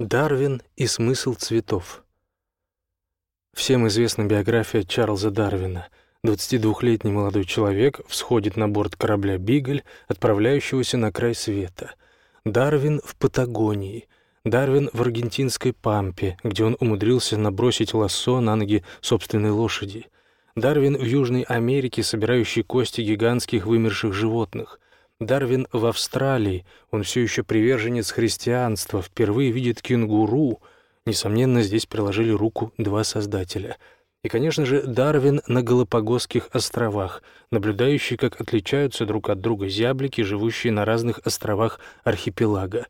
Дарвин и смысл цветов. Всем известна биография Чарльза Дарвина. 22-летний молодой человек всходит на борт корабля «Бигль», отправляющегося на край света. Дарвин в Патагонии. Дарвин в аргентинской Пампе, где он умудрился набросить лассо на ноги собственной лошади. Дарвин в Южной Америке, собирающий кости гигантских вымерших животных. Дарвин в Австралии, он все еще приверженец христианства, впервые видит кенгуру. Несомненно, здесь приложили руку два создателя. И, конечно же, Дарвин на Галапагосских островах, наблюдающий, как отличаются друг от друга зяблики, живущие на разных островах архипелага.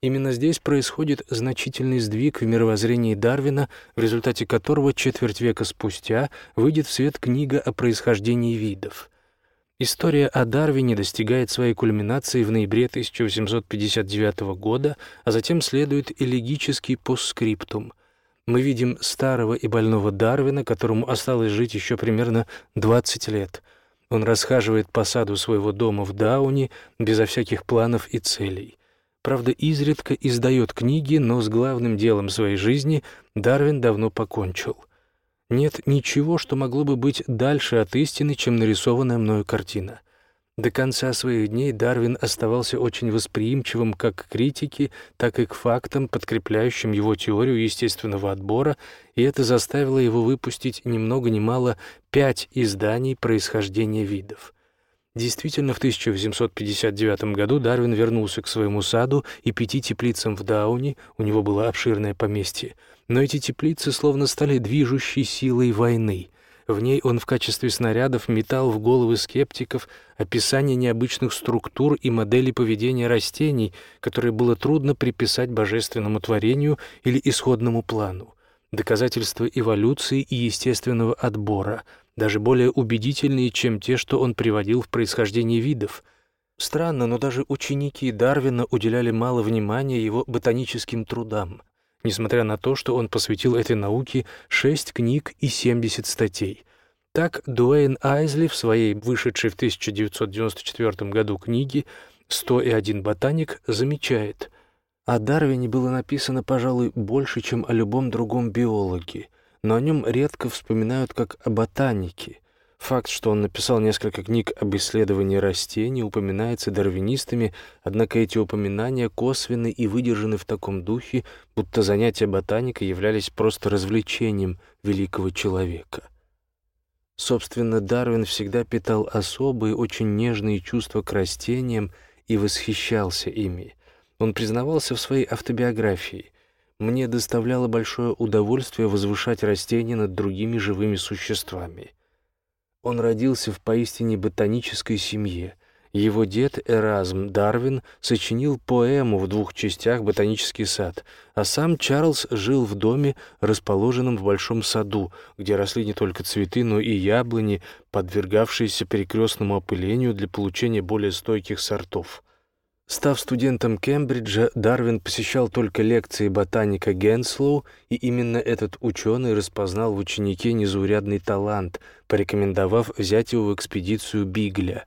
Именно здесь происходит значительный сдвиг в мировоззрении Дарвина, в результате которого четверть века спустя выйдет в свет книга о происхождении видов — История о Дарвине достигает своей кульминации в ноябре 1859 года, а затем следует элегический постскриптум. Мы видим старого и больного Дарвина, которому осталось жить еще примерно 20 лет. Он расхаживает по саду своего дома в Дауне безо всяких планов и целей. Правда, изредка издает книги, но с главным делом своей жизни Дарвин давно покончил — нет ничего, что могло бы быть дальше от истины, чем нарисованная мною картина. До конца своих дней Дарвин оставался очень восприимчивым как к критике, так и к фактам, подкрепляющим его теорию естественного отбора, и это заставило его выпустить ни много ни мало пять изданий происхождения видов. Действительно, в 1859 году Дарвин вернулся к своему саду и пяти теплицам в Дауне, у него было обширное поместье, но эти теплицы словно стали движущей силой войны. В ней он в качестве снарядов метал в головы скептиков описание необычных структур и моделей поведения растений, которые было трудно приписать божественному творению или исходному плану. Доказательства эволюции и естественного отбора, даже более убедительные, чем те, что он приводил в происхождении видов. Странно, но даже ученики Дарвина уделяли мало внимания его ботаническим трудам — несмотря на то, что он посвятил этой науке шесть книг и 70 статей. Так Дуэйн Айзли в своей вышедшей в 1994 году книге «101 ботаник» замечает, о Дарвине было написано, пожалуй, больше, чем о любом другом биологе, но о нем редко вспоминают как о ботанике — Факт, что он написал несколько книг об исследовании растений, упоминается дарвинистами, однако эти упоминания косвенны и выдержаны в таком духе, будто занятия ботаникой являлись просто развлечением великого человека. Собственно, Дарвин всегда питал особые, очень нежные чувства к растениям и восхищался ими. Он признавался в своей автобиографии. «Мне доставляло большое удовольствие возвышать растения над другими живыми существами». Он родился в поистине ботанической семье. Его дед Эразм Дарвин сочинил поэму в двух частях «Ботанический сад», а сам Чарльз жил в доме, расположенном в большом саду, где росли не только цветы, но и яблони, подвергавшиеся перекрестному опылению для получения более стойких сортов. Став студентом Кембриджа, Дарвин посещал только лекции ботаника Генслоу, и именно этот ученый распознал в ученике незаурядный талант, порекомендовав взять его в экспедицию Бигля.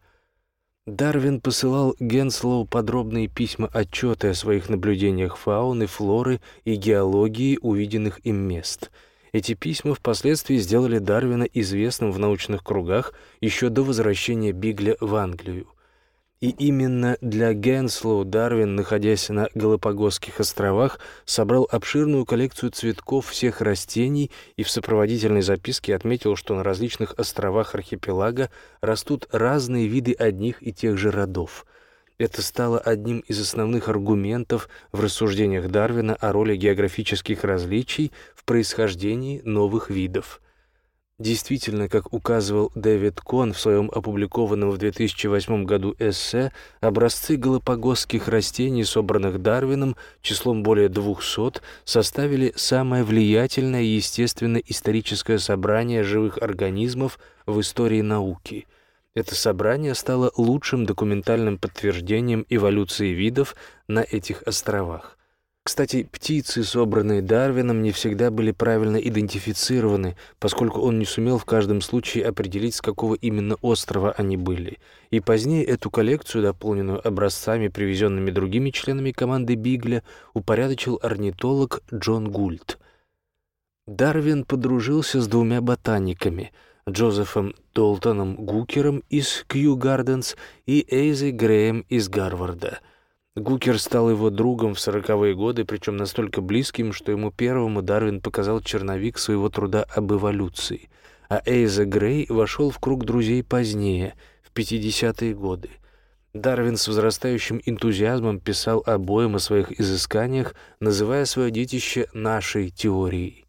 Дарвин посылал Генслоу подробные письма-отчеты о своих наблюдениях фауны, флоры и геологии увиденных им мест. Эти письма впоследствии сделали Дарвина известным в научных кругах еще до возвращения Бигля в Англию. И именно для Генслоу Дарвин, находясь на Галапагосских островах, собрал обширную коллекцию цветков всех растений и в сопроводительной записке отметил, что на различных островах архипелага растут разные виды одних и тех же родов. Это стало одним из основных аргументов в рассуждениях Дарвина о роли географических различий в происхождении новых видов – Действительно, как указывал Дэвид Кон в своем опубликованном в 2008 году эссе, образцы галапагосских растений, собранных Дарвином числом более 200, составили самое влиятельное естественно-историческое собрание живых организмов в истории науки. Это собрание стало лучшим документальным подтверждением эволюции видов на этих островах. Кстати, птицы, собранные Дарвином, не всегда были правильно идентифицированы, поскольку он не сумел в каждом случае определить, с какого именно острова они были. И позднее эту коллекцию, дополненную образцами, привезенными другими членами команды Бигля, упорядочил орнитолог Джон Гульт. Дарвин подружился с двумя ботаниками — Джозефом Долтоном Гукером из Кью Гарденс и Эйзой Греем из Гарварда — Гукер стал его другом в сороковые годы, причем настолько близким, что ему первому Дарвин показал черновик своего труда об эволюции, а Эйза Грей вошел в круг друзей позднее, в 50-е годы. Дарвин с возрастающим энтузиазмом писал обоим о своих изысканиях, называя свое детище «нашей теорией».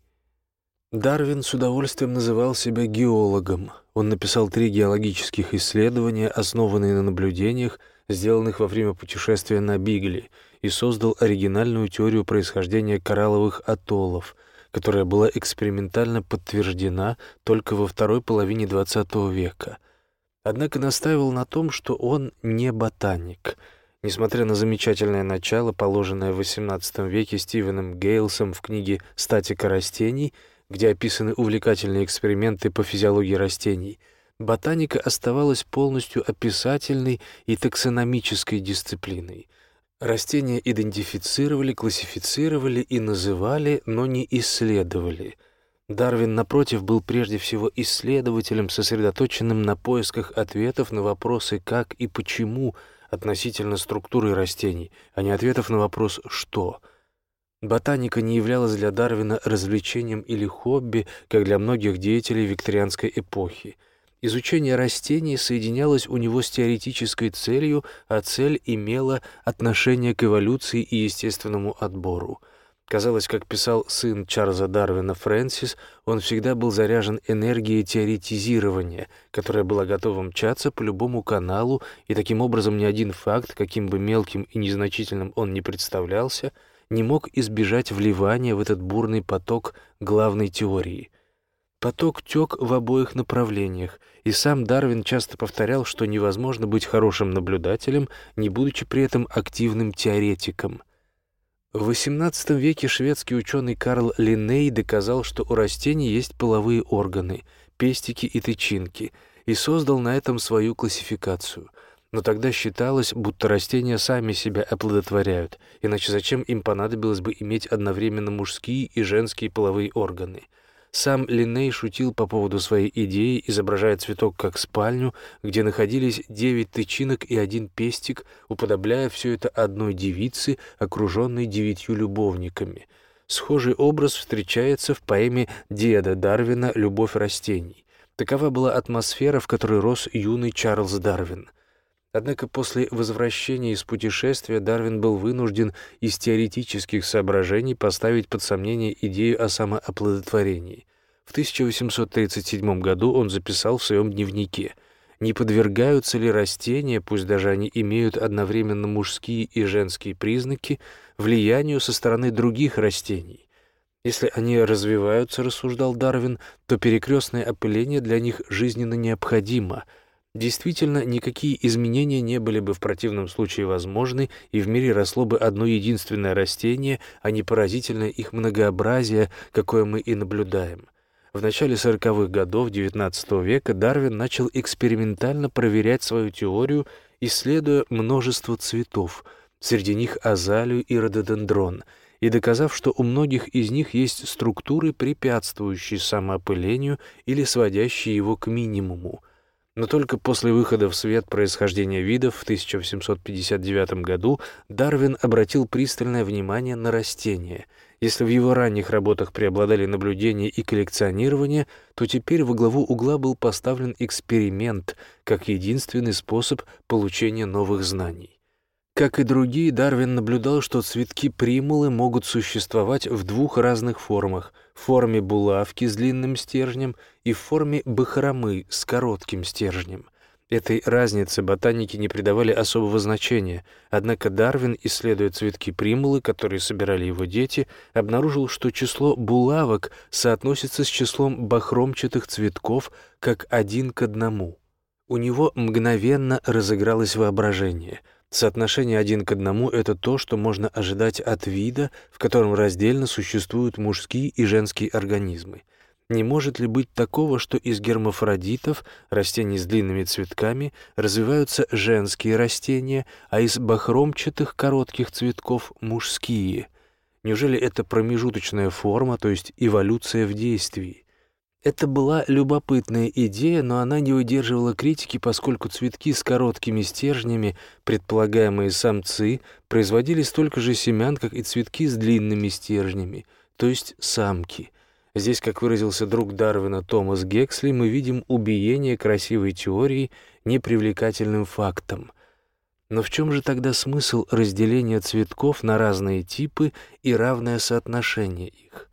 Дарвин с удовольствием называл себя геологом. Он написал три геологических исследования, основанные на наблюдениях, сделанных во время путешествия на Бигле, и создал оригинальную теорию происхождения коралловых атоллов, которая была экспериментально подтверждена только во второй половине XX века. Однако настаивал на том, что он не ботаник. Несмотря на замечательное начало, положенное в XVIII веке Стивеном Гейлсом в книге «Статика растений», где описаны увлекательные эксперименты по физиологии растений – ботаника оставалась полностью описательной и таксономической дисциплиной. Растения идентифицировали, классифицировали и называли, но не исследовали. Дарвин, напротив, был прежде всего исследователем, сосредоточенным на поисках ответов на вопросы «как» и «почему» относительно структуры растений, а не ответов на вопрос «что». Ботаника не являлась для Дарвина развлечением или хобби, как для многих деятелей викторианской эпохи — Изучение растений соединялось у него с теоретической целью, а цель имела отношение к эволюции и естественному отбору. Казалось, как писал сын Чарльза Дарвина Фрэнсис, он всегда был заряжен энергией теоретизирования, которая была готова мчаться по любому каналу, и таким образом ни один факт, каким бы мелким и незначительным он ни представлялся, не мог избежать вливания в этот бурный поток главной теории — Поток тек в обоих направлениях, и сам Дарвин часто повторял, что невозможно быть хорошим наблюдателем, не будучи при этом активным теоретиком. В XVIII веке шведский ученый Карл Линней доказал, что у растений есть половые органы, пестики и тычинки, и создал на этом свою классификацию. Но тогда считалось, будто растения сами себя оплодотворяют, иначе зачем им понадобилось бы иметь одновременно мужские и женские половые органы — сам Линней шутил по поводу своей идеи, изображая цветок как спальню, где находились девять тычинок и один пестик, уподобляя все это одной девице, окруженной девятью любовниками. Схожий образ встречается в поэме деда Дарвина «Любовь растений». Такова была атмосфера, в которой рос юный Чарльз Дарвин. Однако после возвращения из путешествия Дарвин был вынужден из теоретических соображений поставить под сомнение идею о самооплодотворении. В 1837 году он записал в своем дневнике «Не подвергаются ли растения, пусть даже они имеют одновременно мужские и женские признаки, влиянию со стороны других растений?» Если они развиваются, рассуждал Дарвин, то перекрестное опыление для них жизненно необходимо — Действительно, никакие изменения не были бы в противном случае возможны, и в мире росло бы одно единственное растение, а не поразительное их многообразие, какое мы и наблюдаем. В начале 40-х годов XIX века Дарвин начал экспериментально проверять свою теорию, исследуя множество цветов, среди них азалию и рододендрон, и доказав, что у многих из них есть структуры, препятствующие самоопылению или сводящие его к минимуму. Но только после выхода в свет происхождения видов в 1859 году Дарвин обратил пристальное внимание на растения. Если в его ранних работах преобладали наблюдения и коллекционирование, то теперь во главу угла был поставлен эксперимент как единственный способ получения новых знаний. Как и другие, Дарвин наблюдал, что цветки примулы могут существовать в двух разных формах — в форме булавки с длинным стержнем и в форме бахромы с коротким стержнем. Этой разнице ботаники не придавали особого значения, однако Дарвин, исследуя цветки примулы, которые собирали его дети, обнаружил, что число булавок соотносится с числом бахромчатых цветков как один к одному. У него мгновенно разыгралось воображение — Соотношение один к одному — это то, что можно ожидать от вида, в котором раздельно существуют мужские и женские организмы. Не может ли быть такого, что из гермафродитов, растений с длинными цветками, развиваются женские растения, а из бахромчатых коротких цветков — мужские? Неужели это промежуточная форма, то есть эволюция в действии? Это была любопытная идея, но она не выдерживала критики, поскольку цветки с короткими стержнями, предполагаемые самцы, производили столько же семян, как и цветки с длинными стержнями, то есть самки — Здесь, как выразился друг Дарвина Томас Гексли, мы видим убиение красивой теории непривлекательным фактом. Но в чем же тогда смысл разделения цветков на разные типы и равное соотношение их?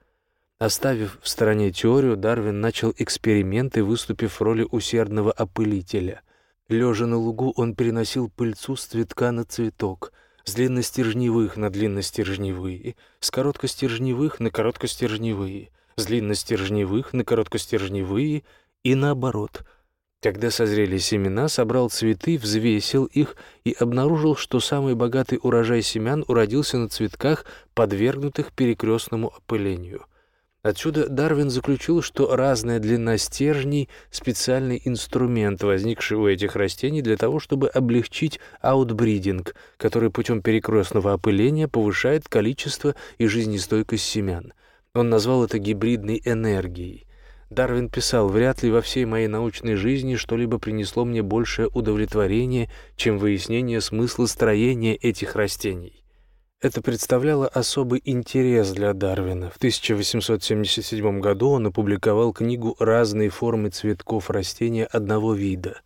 Оставив в стороне теорию, Дарвин начал эксперименты, выступив в роли усердного опылителя. Лежа на лугу, он переносил пыльцу с цветка на цветок, с длинностержневых на длинностержневые, с короткостержневых на короткостержневые — с длинностержневых на короткостержневые и наоборот. Когда созрели семена, собрал цветы, взвесил их и обнаружил, что самый богатый урожай семян уродился на цветках, подвергнутых перекрестному опылению. Отсюда Дарвин заключил, что разная длина стержней — специальный инструмент, возникший у этих растений для того, чтобы облегчить аутбридинг, который путем перекрестного опыления повышает количество и жизнестойкость семян — он назвал это гибридной энергией. Дарвин писал, «Вряд ли во всей моей научной жизни что-либо принесло мне большее удовлетворение, чем выяснение смысла строения этих растений». Это представляло особый интерес для Дарвина. В 1877 году он опубликовал книгу «Разные формы цветков растения одного вида».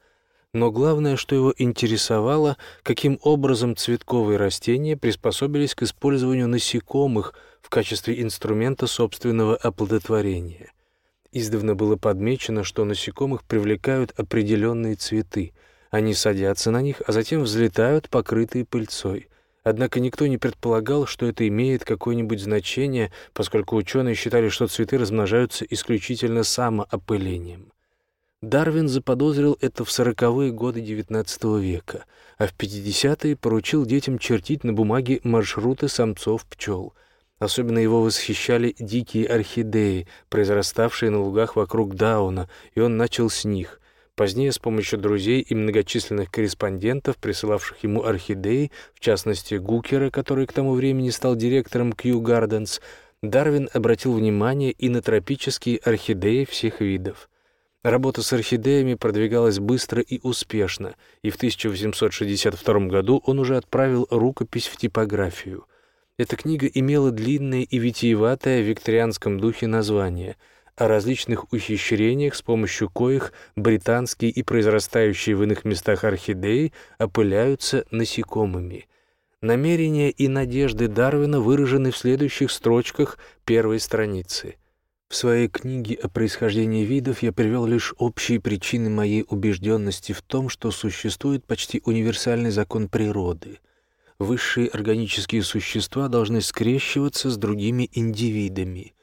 Но главное, что его интересовало, каким образом цветковые растения приспособились к использованию насекомых – в качестве инструмента собственного оплодотворения. Издавна было подмечено, что насекомых привлекают определенные цветы. Они садятся на них, а затем взлетают, покрытые пыльцой. Однако никто не предполагал, что это имеет какое-нибудь значение, поскольку ученые считали, что цветы размножаются исключительно самоопылением. Дарвин заподозрил это в сороковые годы XIX века, а в 50-е поручил детям чертить на бумаге маршруты самцов-пчел — Особенно его восхищали дикие орхидеи, произраставшие на лугах вокруг Дауна, и он начал с них. Позднее с помощью друзей и многочисленных корреспондентов, присылавших ему орхидеи, в частности Гукера, который к тому времени стал директором Кью Гарденс, Дарвин обратил внимание и на тропические орхидеи всех видов. Работа с орхидеями продвигалась быстро и успешно, и в 1862 году он уже отправил рукопись в типографию. Эта книга имела длинное и витиеватое в викторианском духе название о различных ухищрениях, с помощью коих британские и произрастающие в иных местах орхидеи опыляются насекомыми. Намерения и надежды Дарвина выражены в следующих строчках первой страницы. В своей книге о происхождении видов я привел лишь общие причины моей убежденности в том, что существует почти универсальный закон природы — высшие органические существа должны скрещиваться с другими индивидами.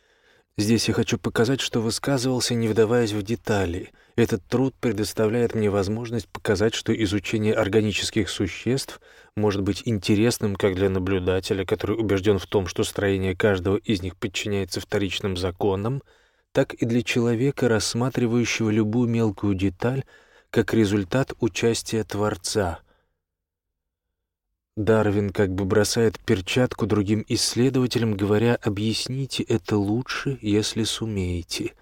Здесь я хочу показать, что высказывался, не вдаваясь в детали. Этот труд предоставляет мне возможность показать, что изучение органических существ может быть интересным как для наблюдателя, который убежден в том, что строение каждого из них подчиняется вторичным законам, так и для человека, рассматривающего любую мелкую деталь как результат участия Творца — Дарвин как бы бросает перчатку другим исследователям, говоря «объясните это лучше, если сумеете».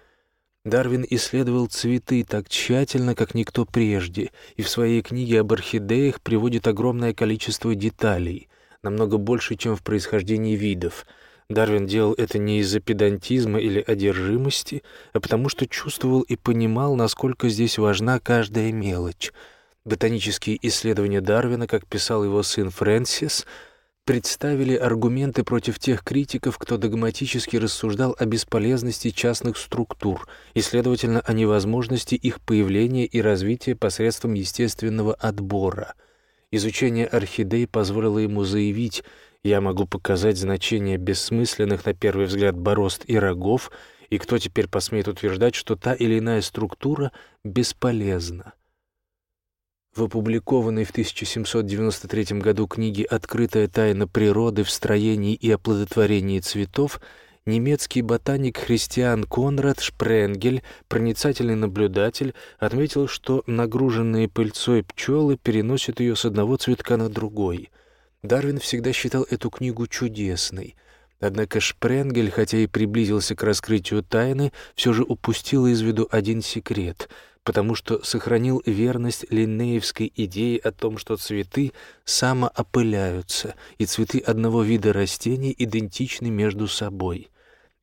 Дарвин исследовал цветы так тщательно, как никто прежде, и в своей книге об орхидеях приводит огромное количество деталей, намного больше, чем в происхождении видов. Дарвин делал это не из-за педантизма или одержимости, а потому что чувствовал и понимал, насколько здесь важна каждая мелочь — Ботанические исследования Дарвина, как писал его сын Фрэнсис, представили аргументы против тех критиков, кто догматически рассуждал о бесполезности частных структур и, следовательно, о невозможности их появления и развития посредством естественного отбора. Изучение орхидей позволило ему заявить «я могу показать значение бессмысленных, на первый взгляд, борозд и рогов, и кто теперь посмеет утверждать, что та или иная структура бесполезна?» В опубликованной в 1793 году книге «Открытая тайна природы в строении и оплодотворении цветов» немецкий ботаник Христиан Конрад Шпренгель, проницательный наблюдатель, отметил, что нагруженные пыльцой пчелы переносят ее с одного цветка на другой. Дарвин всегда считал эту книгу чудесной. Однако Шпренгель, хотя и приблизился к раскрытию тайны, все же упустил из виду один секрет — потому что сохранил верность линнеевской идее о том, что цветы самоопыляются, и цветы одного вида растений идентичны между собой.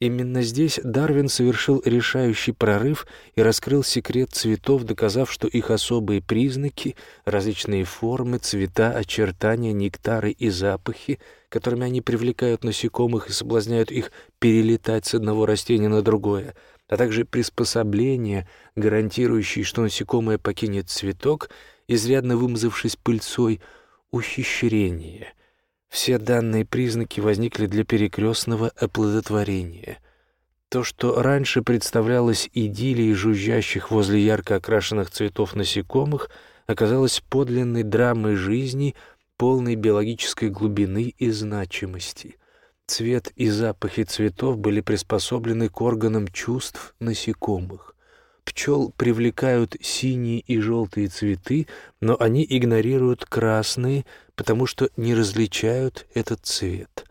Именно здесь Дарвин совершил решающий прорыв и раскрыл секрет цветов, доказав, что их особые признаки, различные формы, цвета, очертания, нектары и запахи, которыми они привлекают насекомых и соблазняют их перелетать с одного растения на другое, а также приспособления, гарантирующие, что насекомое покинет цветок, изрядно вымазавшись пыльцой, ухищрение — все данные признаки возникли для перекрестного оплодотворения. То, что раньше представлялось идиллией жужжащих возле ярко окрашенных цветов насекомых, оказалось подлинной драмой жизни, полной биологической глубины и значимости. Цвет и запахи цветов были приспособлены к органам чувств насекомых. Пчел привлекают синие и желтые цветы, но они игнорируют красные, потому что не различают этот цвет.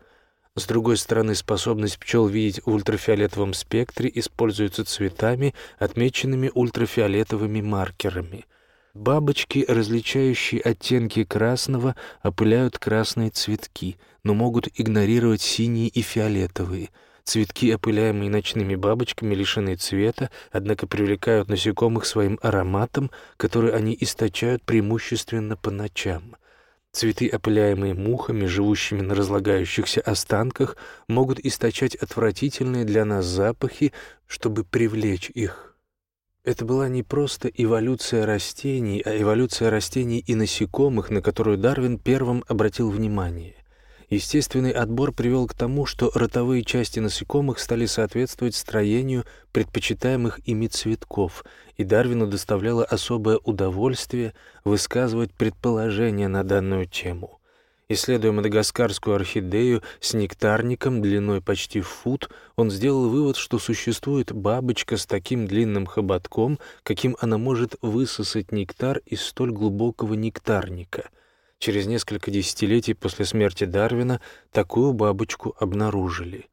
С другой стороны, способность пчел видеть в ультрафиолетовом спектре используется цветами, отмеченными ультрафиолетовыми маркерами. Бабочки, различающие оттенки красного, опыляют красные цветки, но могут игнорировать синие и фиолетовые – Цветки, опыляемые ночными бабочками, лишены цвета, однако привлекают насекомых своим ароматом, который они источают преимущественно по ночам. Цветы, опыляемые мухами, живущими на разлагающихся останках, могут источать отвратительные для нас запахи, чтобы привлечь их. Это была не просто эволюция растений, а эволюция растений и насекомых, на которую Дарвин первым обратил внимание. Естественный отбор привел к тому, что ротовые части насекомых стали соответствовать строению предпочитаемых ими цветков, и Дарвину доставляло особое удовольствие высказывать предположения на данную тему. Исследуя мадагаскарскую орхидею с нектарником длиной почти фут, он сделал вывод, что существует бабочка с таким длинным хоботком, каким она может высосать нектар из столь глубокого нектарника — Через несколько десятилетий после смерти Дарвина такую бабочку обнаружили.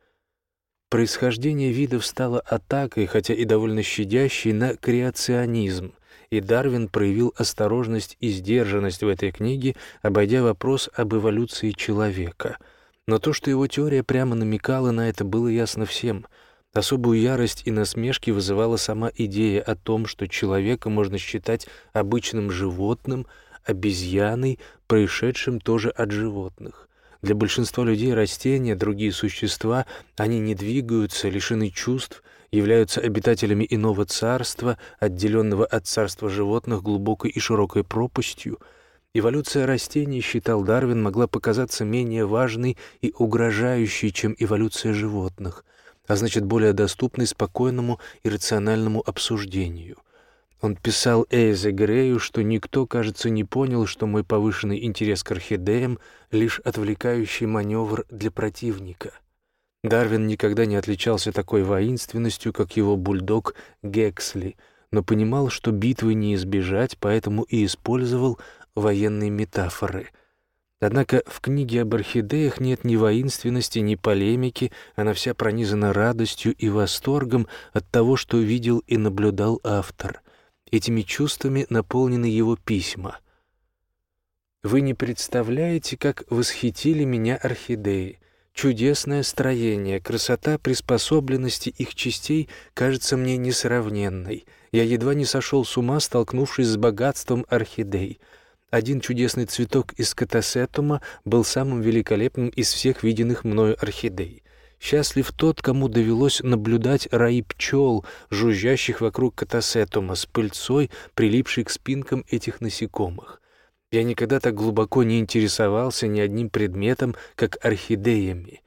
Происхождение видов стало атакой, хотя и довольно щадящей, на креационизм, и Дарвин проявил осторожность и сдержанность в этой книге, обойдя вопрос об эволюции человека. Но то, что его теория прямо намекала на это, было ясно всем — Особую ярость и насмешки вызывала сама идея о том, что человека можно считать обычным животным, обезьяной, происшедшим тоже от животных. Для большинства людей растения, другие существа, они не двигаются, лишены чувств, являются обитателями иного царства, отделенного от царства животных глубокой и широкой пропастью. Эволюция растений, считал Дарвин, могла показаться менее важной и угрожающей, чем эволюция животных, а значит, более доступной спокойному и рациональному обсуждению — он писал Эйзе Грею, что никто, кажется, не понял, что мой повышенный интерес к орхидеям — лишь отвлекающий маневр для противника. Дарвин никогда не отличался такой воинственностью, как его бульдог Гексли, но понимал, что битвы не избежать, поэтому и использовал военные метафоры. Однако в книге об орхидеях нет ни воинственности, ни полемики, она вся пронизана радостью и восторгом от того, что видел и наблюдал автор — Этими чувствами наполнены его письма. «Вы не представляете, как восхитили меня орхидеи. Чудесное строение, красота приспособленности их частей кажется мне несравненной. Я едва не сошел с ума, столкнувшись с богатством орхидей. Один чудесный цветок из катасетума был самым великолепным из всех виденных мною орхидей. Счастлив тот, кому довелось наблюдать раи пчел, жужжащих вокруг катасетума, с пыльцой, прилипшей к спинкам этих насекомых. Я никогда так глубоко не интересовался ни одним предметом, как орхидеями.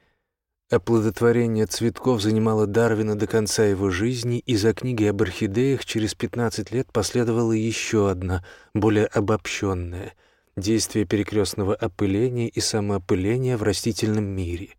Оплодотворение цветков занимало Дарвина до конца его жизни, и за книгой об орхидеях через 15 лет последовала еще одна, более обобщенная — действие перекрестного опыления и самоопыления в растительном мире.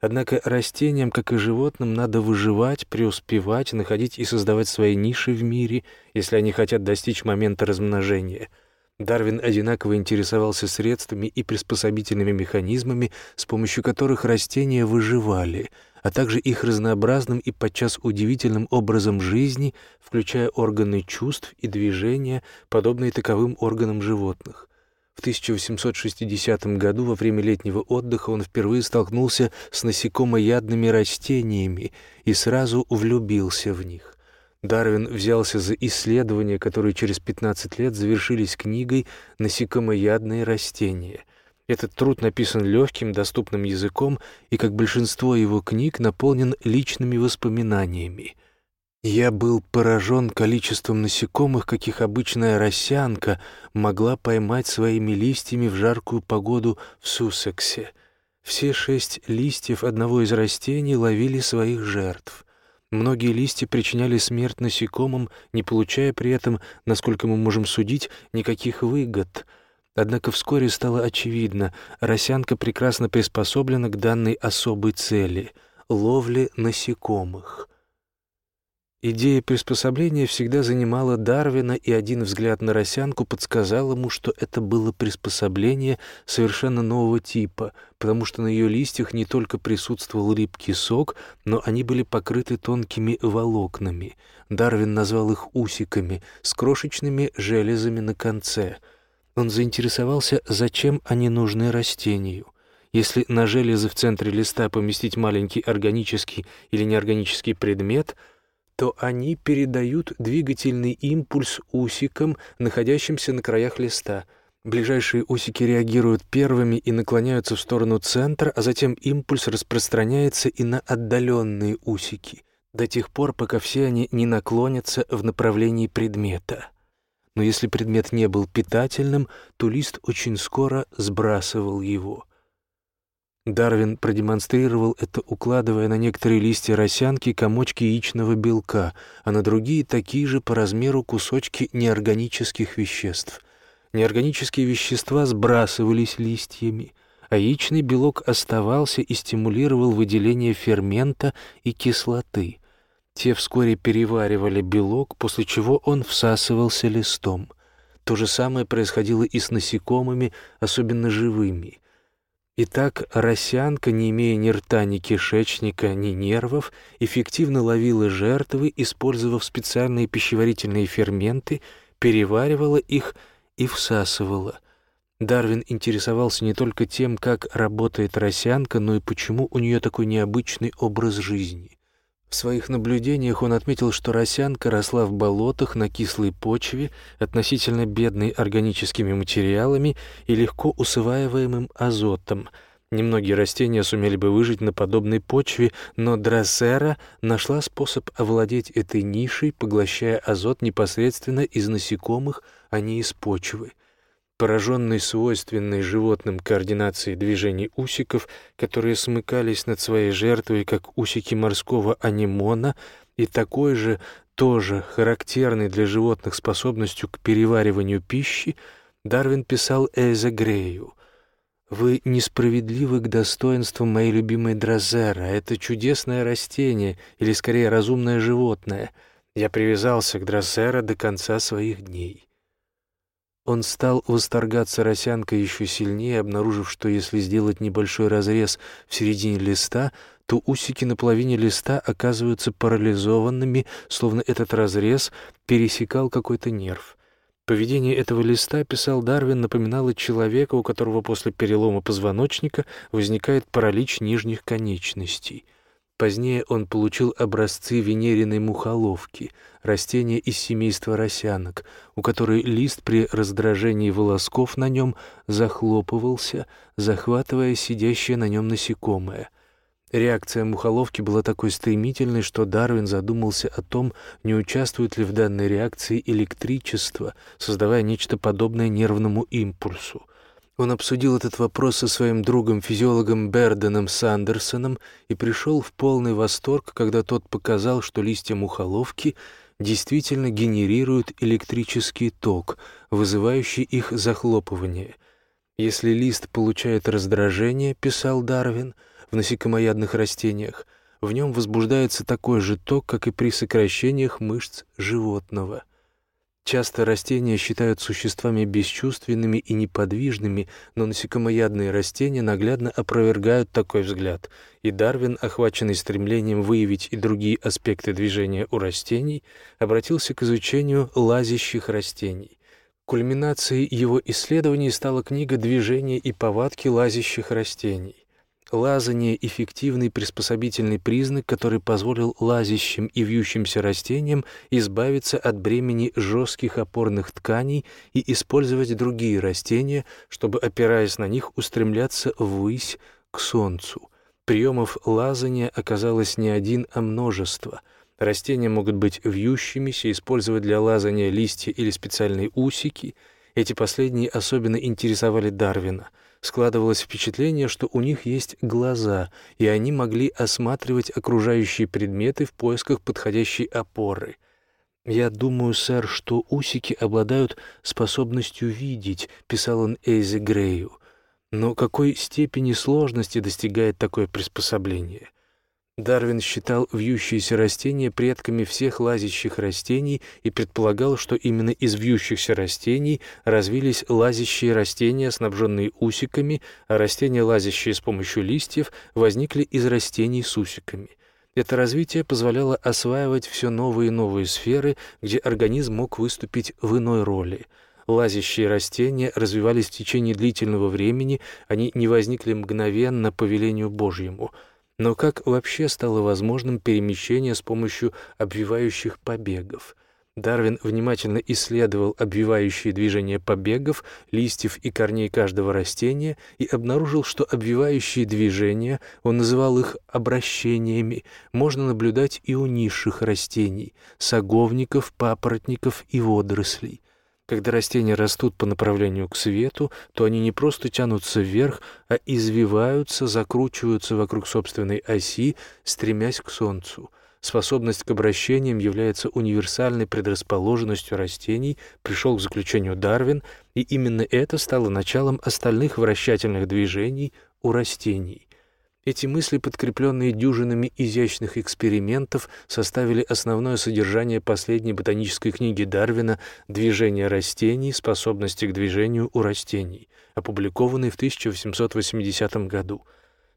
Однако растениям, как и животным, надо выживать, преуспевать, находить и создавать свои ниши в мире, если они хотят достичь момента размножения — Дарвин одинаково интересовался средствами и приспособительными механизмами, с помощью которых растения выживали, а также их разнообразным и подчас удивительным образом жизни, включая органы чувств и движения, подобные таковым органам животных. В 1860 году во время летнего отдыха он впервые столкнулся с насекомоядными растениями и сразу влюбился в них. Дарвин взялся за исследования, которые через 15 лет завершились книгой «Насекомоядные растения». Этот труд написан легким, доступным языком и, как большинство его книг, наполнен личными воспоминаниями. Я был поражен количеством насекомых, каких обычная росянка могла поймать своими листьями в жаркую погоду в Суссексе. Все шесть листьев одного из растений ловили своих жертв — Многие листья причиняли смерть насекомым, не получая при этом, насколько мы можем судить, никаких выгод. Однако вскоре стало очевидно, росянка прекрасно приспособлена к данной особой цели — ловле насекомых. Идея приспособления всегда занимала Дарвина, и один взгляд на росянку подсказал ему, что это было приспособление совершенно нового типа, потому что на ее листьях не только присутствовал липкий сок, но они были покрыты тонкими волокнами. Дарвин назвал их усиками, с крошечными железами на конце. Он заинтересовался, зачем они нужны растению. Если на железы в центре листа поместить маленький органический или неорганический предмет — то они передают двигательный импульс усикам, находящимся на краях листа. Ближайшие усики реагируют первыми и наклоняются в сторону центра, а затем импульс распространяется и на отдаленные усики, до тех пор, пока все они не наклонятся в направлении предмета. Но если предмет не был питательным, то лист очень скоро сбрасывал его — Дарвин продемонстрировал это, укладывая на некоторые листья росянки комочки яичного белка, а на другие такие же по размеру кусочки неорганических веществ. Неорганические вещества сбрасывались листьями, а яичный белок оставался и стимулировал выделение фермента и кислоты. Те вскоре переваривали белок, после чего он всасывался листом. То же самое происходило и с насекомыми, особенно живыми — Итак, росянка, не имея ни рта, ни кишечника, ни нервов, эффективно ловила жертвы, использовав специальные пищеварительные ферменты, переваривала их и всасывала. Дарвин интересовался не только тем, как работает росянка, но и почему у нее такой необычный образ жизни. В своих наблюдениях он отметил, что росянка росла в болотах на кислой почве, относительно бедной органическими материалами и легко усваиваемым азотом. Немногие растения сумели бы выжить на подобной почве, но Драссера нашла способ овладеть этой нишей, поглощая азот непосредственно из насекомых, а не из почвы пораженный свойственной животным координацией движений усиков, которые смыкались над своей жертвой, как усики морского анимона, и такой же, тоже характерной для животных способностью к перевариванию пищи, Дарвин писал Эйзе Грею. «Вы несправедливы к достоинству моей любимой Дрозера. Это чудесное растение, или скорее разумное животное. Я привязался к Дрозера до конца своих дней». Он стал восторгаться росянкой еще сильнее, обнаружив, что если сделать небольшой разрез в середине листа, то усики на половине листа оказываются парализованными, словно этот разрез пересекал какой-то нерв. Поведение этого листа, писал Дарвин, напоминало человека, у которого после перелома позвоночника возникает паралич нижних конечностей. Позднее он получил образцы венериной мухоловки, растения из семейства росянок, у которой лист при раздражении волосков на нем захлопывался, захватывая сидящее на нем насекомое. Реакция мухоловки была такой стремительной, что Дарвин задумался о том, не участвует ли в данной реакции электричество, создавая нечто подобное нервному импульсу. Он обсудил этот вопрос со своим другом-физиологом Берденом Сандерсоном и пришел в полный восторг, когда тот показал, что листья мухоловки действительно генерируют электрический ток, вызывающий их захлопывание. Если лист получает раздражение, писал Дарвин, в насекомоядных растениях, в нем возбуждается такой же ток, как и при сокращениях мышц животного. Часто растения считают существами бесчувственными и неподвижными, но насекомоядные растения наглядно опровергают такой взгляд, и Дарвин, охваченный стремлением выявить и другие аспекты движения у растений, обратился к изучению лазящих растений. Кульминацией его исследований стала книга «Движение и повадки лазящих растений». Лазание — эффективный приспособительный признак, который позволил лазящим и вьющимся растениям избавиться от бремени жестких опорных тканей и использовать другие растения, чтобы, опираясь на них, устремляться ввысь к солнцу. Приемов лазания оказалось не один, а множество. Растения могут быть вьющимися, использовать для лазания листья или специальные усики. Эти последние особенно интересовали Дарвина — складывалось впечатление, что у них есть глаза, и они могли осматривать окружающие предметы в поисках подходящей опоры. «Я думаю, сэр, что усики обладают способностью видеть», — писал он Эйзе Грею. «Но какой степени сложности достигает такое приспособление?» Дарвин считал вьющиеся растения предками всех лазящих растений и предполагал, что именно из вьющихся растений развились лазящие растения, снабженные усиками, а растения, лазящие с помощью листьев, возникли из растений с усиками. Это развитие позволяло осваивать все новые и новые сферы, где организм мог выступить в иной роли. Лазящие растения развивались в течение длительного времени, они не возникли мгновенно по велению Божьему — но как вообще стало возможным перемещение с помощью обвивающих побегов? Дарвин внимательно исследовал обвивающие движения побегов, листьев и корней каждого растения и обнаружил, что обвивающие движения, он называл их обращениями, можно наблюдать и у низших растений, саговников, папоротников и водорослей. Когда растения растут по направлению к свету, то они не просто тянутся вверх, а извиваются, закручиваются вокруг собственной оси, стремясь к солнцу. Способность к обращениям является универсальной предрасположенностью растений, пришел к заключению Дарвин, и именно это стало началом остальных вращательных движений у растений. Эти мысли, подкрепленные дюжинами изящных экспериментов, составили основное содержание последней ботанической книги Дарвина «Движение растений. Способности к движению у растений», опубликованной в 1880 году.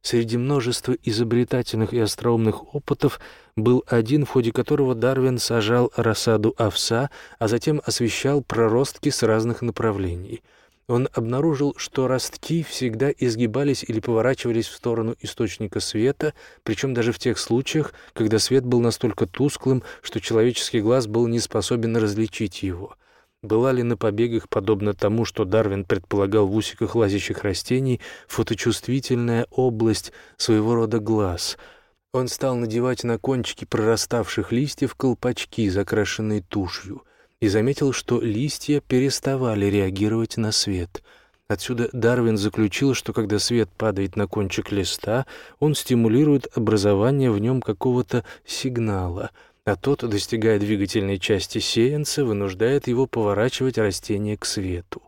Среди множества изобретательных и остроумных опытов был один, в ходе которого Дарвин сажал рассаду овса, а затем освещал проростки с разных направлений — он обнаружил, что ростки всегда изгибались или поворачивались в сторону источника света, причем даже в тех случаях, когда свет был настолько тусклым, что человеческий глаз был не способен различить его. Была ли на побегах, подобно тому, что Дарвин предполагал в усиках лазящих растений, фоточувствительная область своего рода глаз — он стал надевать на кончики прораставших листьев колпачки, закрашенные тушью и заметил, что листья переставали реагировать на свет. Отсюда Дарвин заключил, что когда свет падает на кончик листа, он стимулирует образование в нем какого-то сигнала, а тот, достигая двигательной части сеянца, вынуждает его поворачивать растение к свету.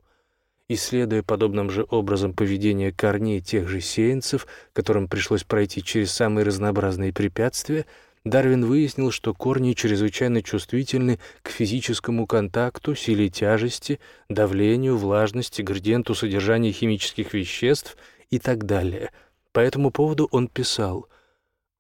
Исследуя подобным же образом поведение корней тех же сеянцев, которым пришлось пройти через самые разнообразные препятствия, Дарвин выяснил, что корни чрезвычайно чувствительны к физическому контакту, силе тяжести, давлению, влажности, градиенту содержания химических веществ и так далее. По этому поводу он писал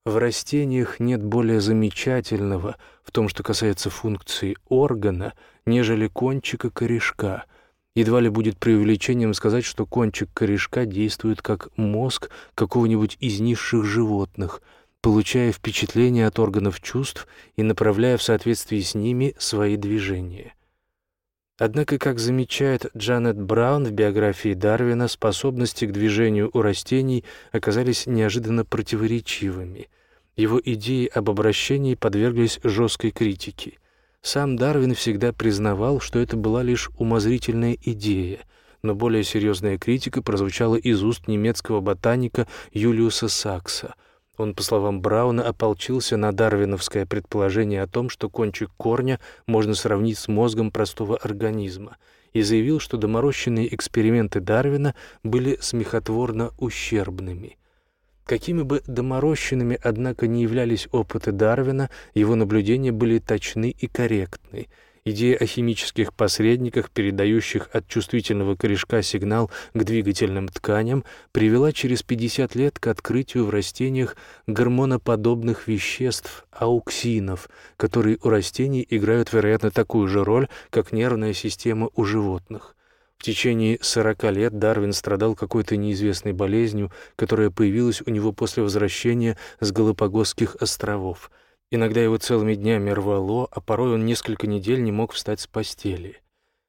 «В растениях нет более замечательного в том, что касается функции органа, нежели кончика корешка». Едва ли будет преувеличением сказать, что кончик корешка действует как мозг какого-нибудь из низших животных — получая впечатление от органов чувств и направляя в соответствии с ними свои движения. Однако, как замечает Джанет Браун в биографии Дарвина, способности к движению у растений оказались неожиданно противоречивыми. Его идеи об обращении подверглись жесткой критике. Сам Дарвин всегда признавал, что это была лишь умозрительная идея — но более серьезная критика прозвучала из уст немецкого ботаника Юлиуса Сакса. Он, по словам Брауна, ополчился на дарвиновское предположение о том, что кончик корня можно сравнить с мозгом простого организма, и заявил, что доморощенные эксперименты Дарвина были смехотворно ущербными – Какими бы доморощенными, однако, не являлись опыты Дарвина, его наблюдения были точны и корректны. Идея о химических посредниках, передающих от чувствительного корешка сигнал к двигательным тканям, привела через 50 лет к открытию в растениях гормоноподобных веществ, ауксинов, которые у растений играют, вероятно, такую же роль, как нервная система у животных. В течение сорока лет Дарвин страдал какой-то неизвестной болезнью, которая появилась у него после возвращения с Галапагосских островов. Иногда его целыми днями рвало, а порой он несколько недель не мог встать с постели.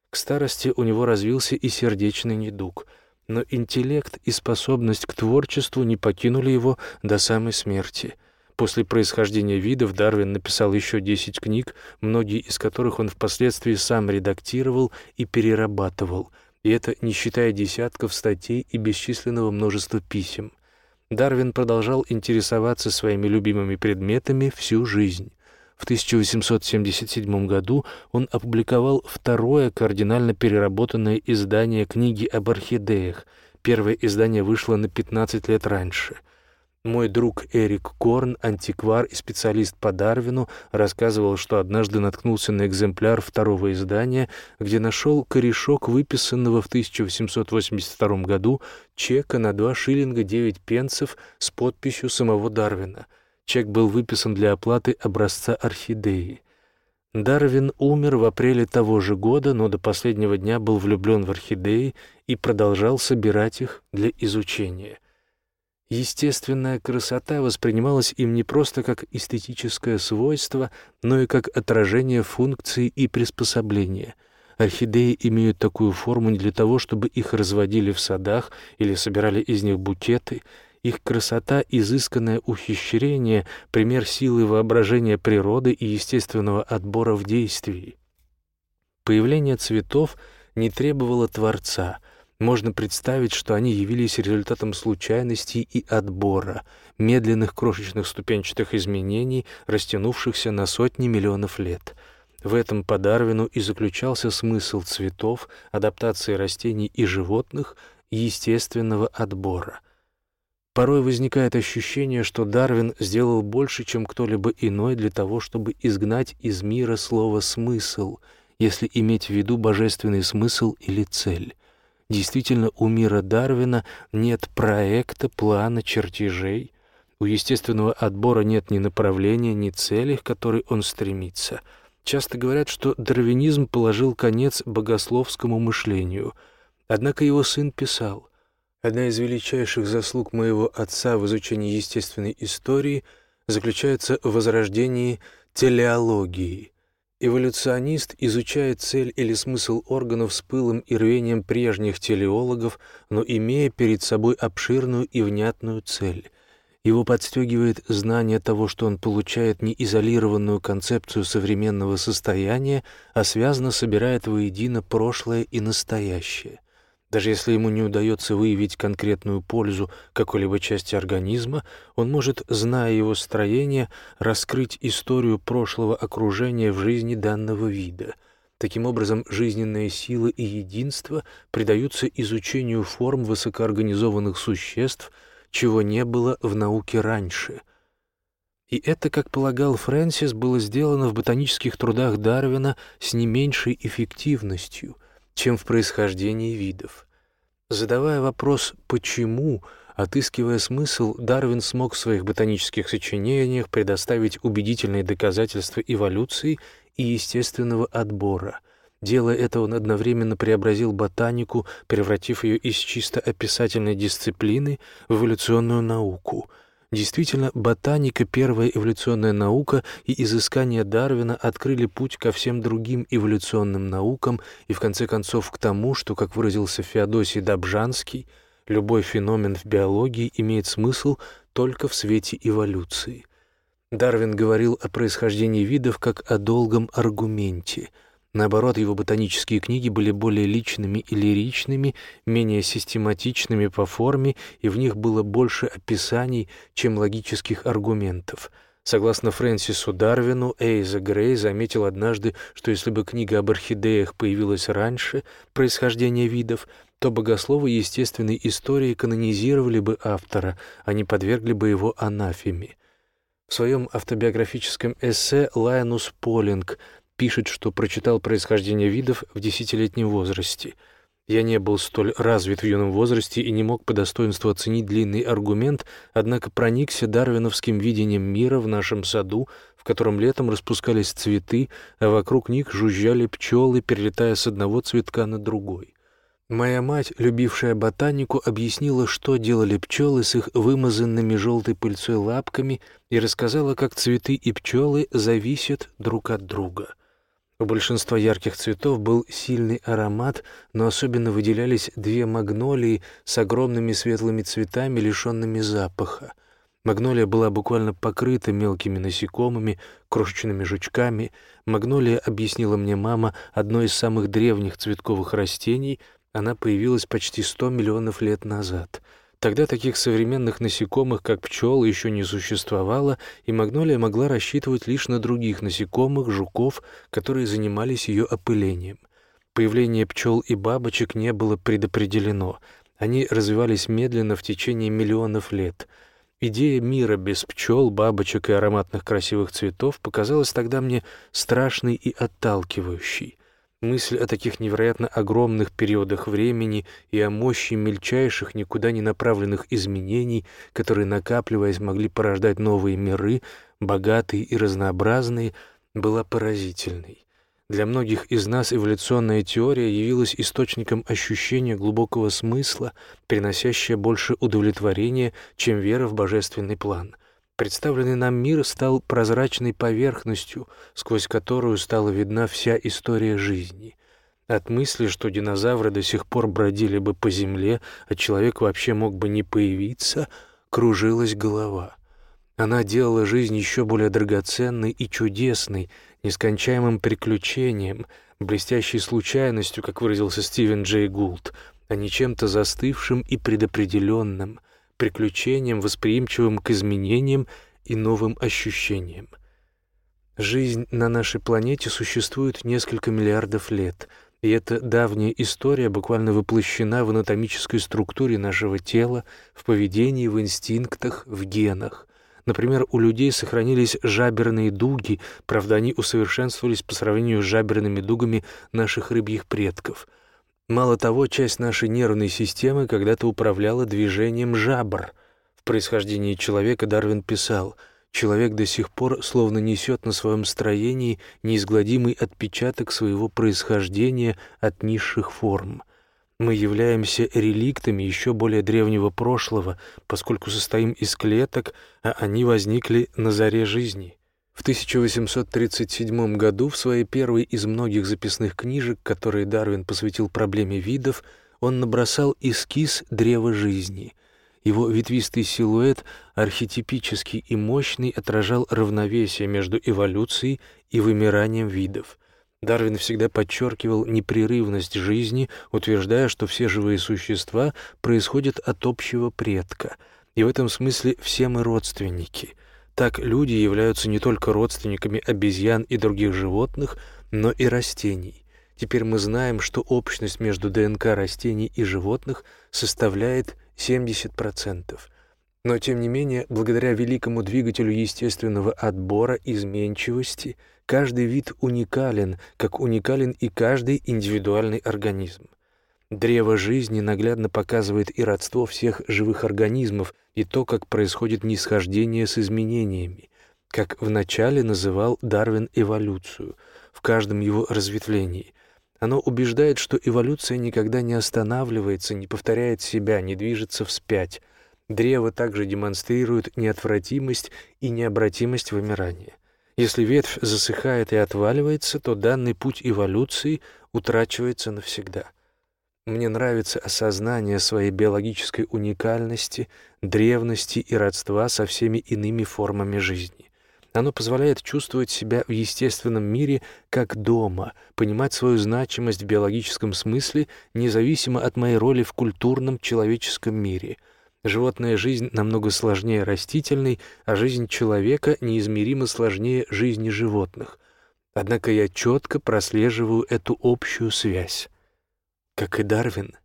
К старости у него развился и сердечный недуг, но интеллект и способность к творчеству не покинули его до самой смерти — После происхождения видов Дарвин написал еще 10 книг, многие из которых он впоследствии сам редактировал и перерабатывал, и это не считая десятков статей и бесчисленного множества писем. Дарвин продолжал интересоваться своими любимыми предметами всю жизнь. В 1877 году он опубликовал второе кардинально переработанное издание книги об орхидеях. Первое издание вышло на 15 лет раньше — мой друг Эрик Корн, антиквар и специалист по Дарвину, рассказывал, что однажды наткнулся на экземпляр второго издания, где нашел корешок выписанного в 1882 году чека на 2 шиллинга 9 пенсов с подписью самого Дарвина. Чек был выписан для оплаты образца орхидеи. Дарвин умер в апреле того же года, но до последнего дня был влюблен в орхидеи и продолжал собирать их для изучения — Естественная красота воспринималась им не просто как эстетическое свойство, но и как отражение функции и приспособления. Орхидеи имеют такую форму не для того, чтобы их разводили в садах или собирали из них букеты. Их красота — изысканное ухищрение, пример силы воображения природы и естественного отбора в действии. Появление цветов не требовало Творца — можно представить, что они явились результатом случайностей и отбора, медленных крошечных ступенчатых изменений, растянувшихся на сотни миллионов лет. В этом по Дарвину и заключался смысл цветов, адаптации растений и животных, естественного отбора. Порой возникает ощущение, что Дарвин сделал больше, чем кто-либо иной для того, чтобы изгнать из мира слово «смысл», если иметь в виду божественный смысл или цель. Действительно, у мира Дарвина нет проекта, плана, чертежей. У естественного отбора нет ни направления, ни цели, к которой он стремится. Часто говорят, что дарвинизм положил конец богословскому мышлению. Однако его сын писал, «Одна из величайших заслуг моего отца в изучении естественной истории заключается в возрождении телеологии» Эволюционист изучает цель или смысл органов с пылом и рвением прежних телеологов, но имея перед собой обширную и внятную цель. Его подстегивает знание того, что он получает не изолированную концепцию современного состояния, а связано собирает воедино прошлое и настоящее. Даже если ему не удается выявить конкретную пользу какой-либо части организма, он может, зная его строение, раскрыть историю прошлого окружения в жизни данного вида. Таким образом, жизненная сила и единство придаются изучению форм высокоорганизованных существ, чего не было в науке раньше. И это, как полагал Фрэнсис, было сделано в ботанических трудах Дарвина с не меньшей эффективностью — чем в происхождении видов. Задавая вопрос «почему?», отыскивая смысл, Дарвин смог в своих ботанических сочинениях предоставить убедительные доказательства эволюции и естественного отбора. Делая это, он одновременно преобразил ботанику, превратив ее из чисто описательной дисциплины в эволюционную науку — Действительно, ботаника, первая эволюционная наука и изыскания Дарвина открыли путь ко всем другим эволюционным наукам и, в конце концов, к тому, что, как выразился Феодосий Добжанский, любой феномен в биологии имеет смысл только в свете эволюции. Дарвин говорил о происхождении видов как о долгом аргументе. Наоборот, его ботанические книги были более личными и лиричными, менее систематичными по форме, и в них было больше описаний, чем логических аргументов. Согласно Фрэнсису Дарвину, Эйза Грей заметил однажды, что если бы книга об орхидеях появилась раньше происхождения видов, то богословы естественной истории канонизировали бы автора, а не подвергли бы его анафеме. В своем автобиографическом эссе Лайонус Полинг пишет, что прочитал происхождение видов в десятилетнем возрасте. Я не был столь развит в юном возрасте и не мог по достоинству оценить длинный аргумент, однако проникся дарвиновским видением мира в нашем саду, в котором летом распускались цветы, а вокруг них жужжали пчелы, перелетая с одного цветка на другой. Моя мать, любившая ботанику, объяснила, что делали пчелы с их вымазанными желтой пыльцой лапками и рассказала, как цветы и пчелы зависят друг от друга. У большинства ярких цветов был сильный аромат, но особенно выделялись две магнолии с огромными светлыми цветами, лишенными запаха. Магнолия была буквально покрыта мелкими насекомыми, крошечными жучками. Магнолия, объяснила мне мама, одно из самых древних цветковых растений — она появилась почти 100 миллионов лет назад. Тогда таких современных насекомых, как пчелы, еще не существовало, и магнолия могла рассчитывать лишь на других насекомых, жуков, которые занимались ее опылением. Появление пчел и бабочек не было предопределено. Они развивались медленно в течение миллионов лет. Идея мира без пчел, бабочек и ароматных красивых цветов показалась тогда мне страшной и отталкивающей. Мысль о таких невероятно огромных периодах времени и о мощи мельчайших, никуда не направленных изменений, которые, накапливаясь, могли порождать новые миры, богатые и разнообразные, была поразительной. Для многих из нас эволюционная теория явилась источником ощущения глубокого смысла, приносящая больше удовлетворения, чем вера в божественный план — Представленный нам мир стал прозрачной поверхностью, сквозь которую стала видна вся история жизни. От мысли, что динозавры до сих пор бродили бы по земле, а человек вообще мог бы не появиться, кружилась голова. Она делала жизнь еще более драгоценной и чудесной, нескончаемым приключением, блестящей случайностью, как выразился Стивен Джей Гулд, а не чем-то застывшим и предопределенным — приключениям, восприимчивым к изменениям и новым ощущениям. Жизнь на нашей планете существует несколько миллиардов лет, и эта давняя история буквально воплощена в анатомической структуре нашего тела, в поведении, в инстинктах, в генах. Например, у людей сохранились жаберные дуги, правда, они усовершенствовались по сравнению с жаберными дугами наших рыбьих предков — Мало того, часть нашей нервной системы когда-то управляла движением жабр. В происхождении человека Дарвин писал, «Человек до сих пор словно несет на своем строении неизгладимый отпечаток своего происхождения от низших форм». Мы являемся реликтами еще более древнего прошлого, поскольку состоим из клеток, а они возникли на заре жизни. В 1837 году в своей первой из многих записных книжек, которые Дарвин посвятил проблеме видов, он набросал эскиз древа жизни. Его ветвистый силуэт, архетипический и мощный, отражал равновесие между эволюцией и вымиранием видов. Дарвин всегда подчеркивал непрерывность жизни, утверждая, что все живые существа происходят от общего предка, и в этом смысле все мы родственники — так люди являются не только родственниками обезьян и других животных, но и растений. Теперь мы знаем, что общность между ДНК растений и животных составляет 70%. Но, тем не менее, благодаря великому двигателю естественного отбора изменчивости, каждый вид уникален, как уникален и каждый индивидуальный организм. Древо жизни наглядно показывает и родство всех живых организмов, и то, как происходит нисхождение с изменениями, как вначале называл Дарвин эволюцию, в каждом его разветвлении. Оно убеждает, что эволюция никогда не останавливается, не повторяет себя, не движется вспять. Древо также демонстрирует неотвратимость и необратимость вымирания. Если ветвь засыхает и отваливается, то данный путь эволюции утрачивается навсегда — мне нравится осознание своей биологической уникальности, древности и родства со всеми иными формами жизни. Оно позволяет чувствовать себя в естественном мире как дома, понимать свою значимость в биологическом смысле, независимо от моей роли в культурном человеческом мире. Животная жизнь намного сложнее растительной, а жизнь человека неизмеримо сложнее жизни животных. Однако я четко прослеживаю эту общую связь. Как и Дарвин,